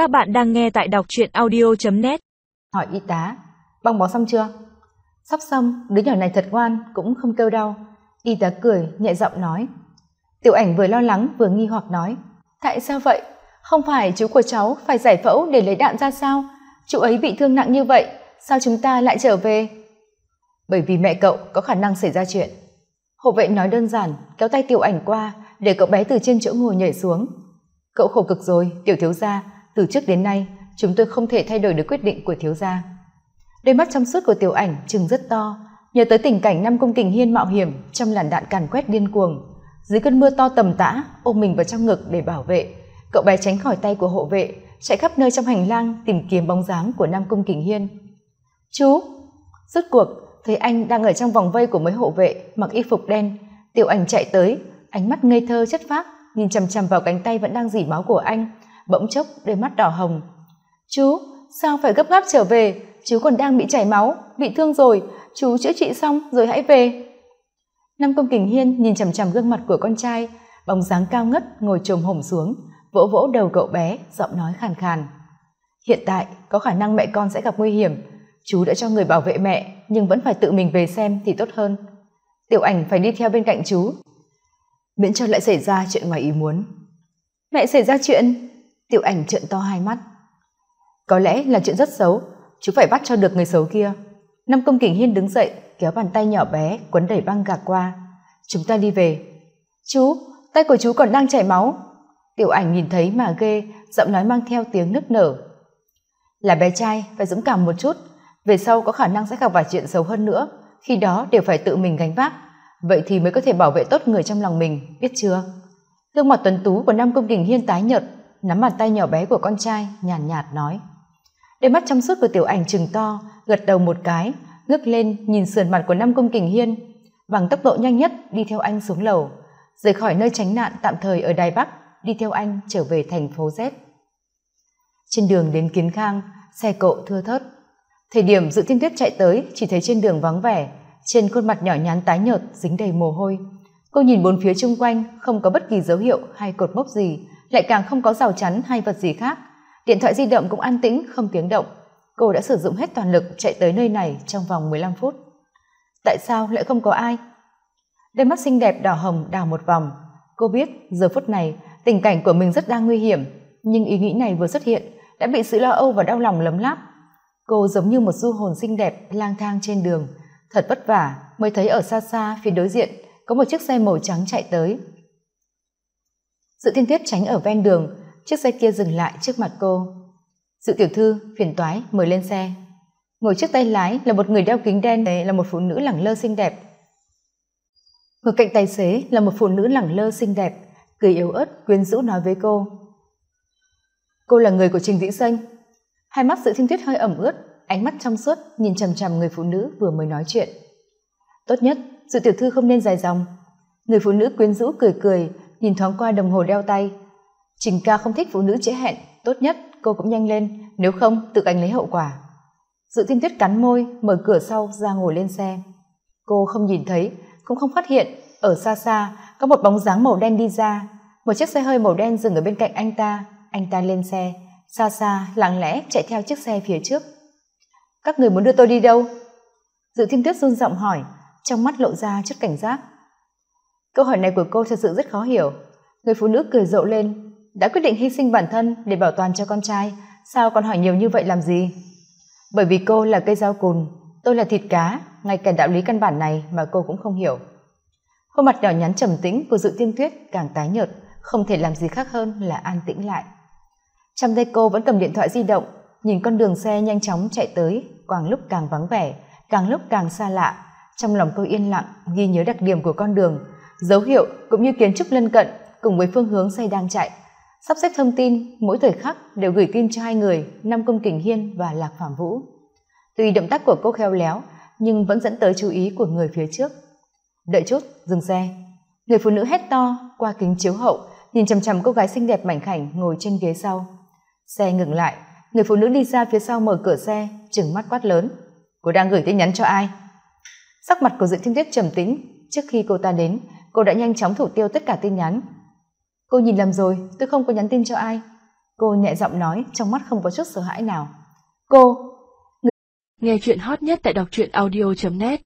Các bạn đang nghe tại đọc truyện audio.net Hỏi y tá, băng bó xong chưa? Sắp xong, đứa nhỏ này thật ngoan, cũng không kêu đau. Y tá cười, nhẹ giọng nói. Tiểu ảnh vừa lo lắng vừa nghi hoặc nói. Tại sao vậy? Không phải chú của cháu phải giải phẫu để lấy đạn ra sao? Chú ấy bị thương nặng như vậy, sao chúng ta lại trở về? Bởi vì mẹ cậu có khả năng xảy ra chuyện. Hộ vệ nói đơn giản, kéo tay tiểu ảnh qua, để cậu bé từ trên chỗ ngồi nhảy xuống. Cậu khổ cực rồi, tiểu thiếu gia, từ trước đến nay, chúng tôi không thể thay đổi được quyết định của thiếu gia. Đôi mắt trong suốt của tiểu ảnh trừng rất to, nhớ tới tình cảnh năm cung kình hiên mạo hiểm trong làn đạn càn quét điên cuồng. Dưới cơn mưa to tầm tã, ôm mình vào trong ngực để bảo vệ, cậu bé tránh khỏi tay của hộ vệ, chạy khắp nơi trong hành lang tìm kiếm bóng dáng của nam cung kình hiên. Chú! Rốt cuộc, thấy anh đang ở trong vòng vây của mấy hộ vệ mặc y phục đen, tiểu ảnh chạy tới, ánh mắt ngây thơ chất phác, nhìn chằm chằm vào cánh tay vẫn đang dỉ máu của anh, bỗng chốc đôi mắt đỏ hồng. Chú, sao phải gấp gáp trở về? Chú còn đang bị chảy máu, bị thương rồi, chú chữa trị xong rồi hãy về. Nam Công Kình Hiên nhìn chằm chằm gương mặt của con trai, bóng dáng cao ngất ngồi trồm hổm xuống, vỗ vỗ đầu cậu bé, giọng nói khàn khàn. Hiện tại, có khả năng mẹ con sẽ gặp nguy hiểm. Chú đã cho người bảo vệ mẹ, nhưng vẫn phải tự mình về xem thì tốt hơn. Tiểu ảnh phải đi theo bên cạnh chú. Miễn cho lại xảy ra chuyện ngoài ý muốn. Mẹ xảy ra chuyện? Tiểu ảnh trợn to hai mắt. Có lẽ là chuyện rất xấu, chú phải bắt cho được người xấu kia. Năm công kình hiên đứng dậy, kéo bàn tay nhỏ bé, quấn đẩy băng gạc qua. Chúng ta đi về. Chú, tay của chú còn đang chảy máu. Tiểu ảnh nhìn thấy mà ghê, giọng nói mang theo tiếng nức nở. Là bé trai, phải dũng cảm một chút. Về sau có khả năng sẽ gặp vài chuyện xấu hơn nữa. Khi đó đều phải tự mình gánh vác. Vậy thì mới có thể bảo vệ tốt người trong lòng mình, biết chưa? Gương mặt tuấn tú của Nam Công Kình Hiên tái nhợt, nắm bàn tay nhỏ bé của con trai nhàn nhạt, nhạt nói. Đôi mắt trong suốt của tiểu ảnh chừng to gật đầu một cái ngước lên nhìn sườn mặt của năm công kình hiên bằng tốc độ nhanh nhất đi theo anh xuống lầu rời khỏi nơi tránh nạn tạm thời ở đài bắc đi theo anh trở về thành phố z. Trên đường đến kiến khang xe cộ thưa thớt. Thời điểm dự thiên tuyết chạy tới chỉ thấy trên đường vắng vẻ trên khuôn mặt nhỏ nhắn tái nhợt dính đầy mồ hôi. Cô nhìn bốn phía chung quanh không có bất kỳ dấu hiệu hay cột mốc gì lại càng không có rào chắn hay vật gì khác. Điện thoại di động cũng an tĩnh, không tiếng động. Cô đã sử dụng hết toàn lực chạy tới nơi này trong vòng 15 phút. Tại sao lại không có ai? Đôi mắt xinh đẹp đỏ hồng đào một vòng. Cô biết giờ phút này tình cảnh của mình rất đang nguy hiểm, nhưng ý nghĩ này vừa xuất hiện đã bị sự lo âu và đau lòng lấm láp. Cô giống như một du hồn xinh đẹp lang thang trên đường. Thật vất vả mới thấy ở xa xa phía đối diện có một chiếc xe màu trắng chạy tới dự thiên tuyết tránh ở ven đường, chiếc xe kia dừng lại trước mặt cô. Dự tiểu thư, phiền toái, mời lên xe. Ngồi trước tay lái là một người đeo kính đen là một phụ nữ lẳng lơ xinh đẹp. Ngồi cạnh tài xế là một phụ nữ lẳng lơ xinh đẹp, cười yếu ớt, quyến rũ nói với cô. Cô là người của trình vĩ xanh. Hai mắt sự thiên tuyết hơi ẩm ướt, ánh mắt trong suốt, nhìn chằm chằm người phụ nữ vừa mới nói chuyện. Tốt nhất, sự tiểu thư không nên dài dòng. Người phụ nữ quyến rũ cười cười nhìn thoáng qua đồng hồ đeo tay. Trình ca không thích phụ nữ trễ hẹn, tốt nhất cô cũng nhanh lên, nếu không tự gánh lấy hậu quả. Dự thiên tuyết cắn môi, mở cửa sau ra ngồi lên xe. Cô không nhìn thấy, cũng không phát hiện, ở xa xa, có một bóng dáng màu đen đi ra. Một chiếc xe hơi màu đen dừng ở bên cạnh anh ta. Anh ta lên xe, xa xa, lặng lẽ chạy theo chiếc xe phía trước. Các người muốn đưa tôi đi đâu? Dự thiên tuyết run giọng hỏi, trong mắt lộ ra chút cảnh giác câu hỏi này của cô thật sự rất khó hiểu. Người phụ nữ cười rộ lên. Đã quyết định hy sinh bản thân để bảo toàn cho con trai, sao còn hỏi nhiều như vậy làm gì? Bởi vì cô là cây dao cùn, tôi là thịt cá, ngay cả đạo lý căn bản này mà cô cũng không hiểu. Khuôn mặt nhỏ nhắn trầm tĩnh của dự tiên tuyết càng tái nhợt, không thể làm gì khác hơn là an tĩnh lại. Trong tay cô vẫn cầm điện thoại di động, nhìn con đường xe nhanh chóng chạy tới, càng lúc càng vắng vẻ, càng lúc càng xa lạ. Trong lòng cô yên lặng, ghi nhớ đặc điểm của con đường dấu hiệu cũng như kiến trúc lân cận cùng với phương hướng xe đang chạy. Sắp xếp thông tin, mỗi thời khắc đều gửi tin cho hai người, nam công kình hiên và lạc phạm vũ. Tuy động tác của cô khéo léo, nhưng vẫn dẫn tới chú ý của người phía trước. Đợi chút, dừng xe. Người phụ nữ hét to, qua kính chiếu hậu, nhìn chằm chằm cô gái xinh đẹp mảnh khảnh ngồi trên ghế sau. Xe ngừng lại, người phụ nữ đi ra phía sau mở cửa xe chừng mắt quát lớn. Cô đang gửi tin nhắn cho ai? Sắc mặt của dự thiên tuyết trầm tĩnh trước khi cô ta đến cô đã nhanh chóng thủ tiêu tất cả tin nhắn. Cô nhìn lầm rồi, tôi không có nhắn tin cho ai. Cô nhẹ giọng nói, trong mắt không có chút sợ hãi nào. Cô nghe chuyện hot nhất tại đọc truyện audio net.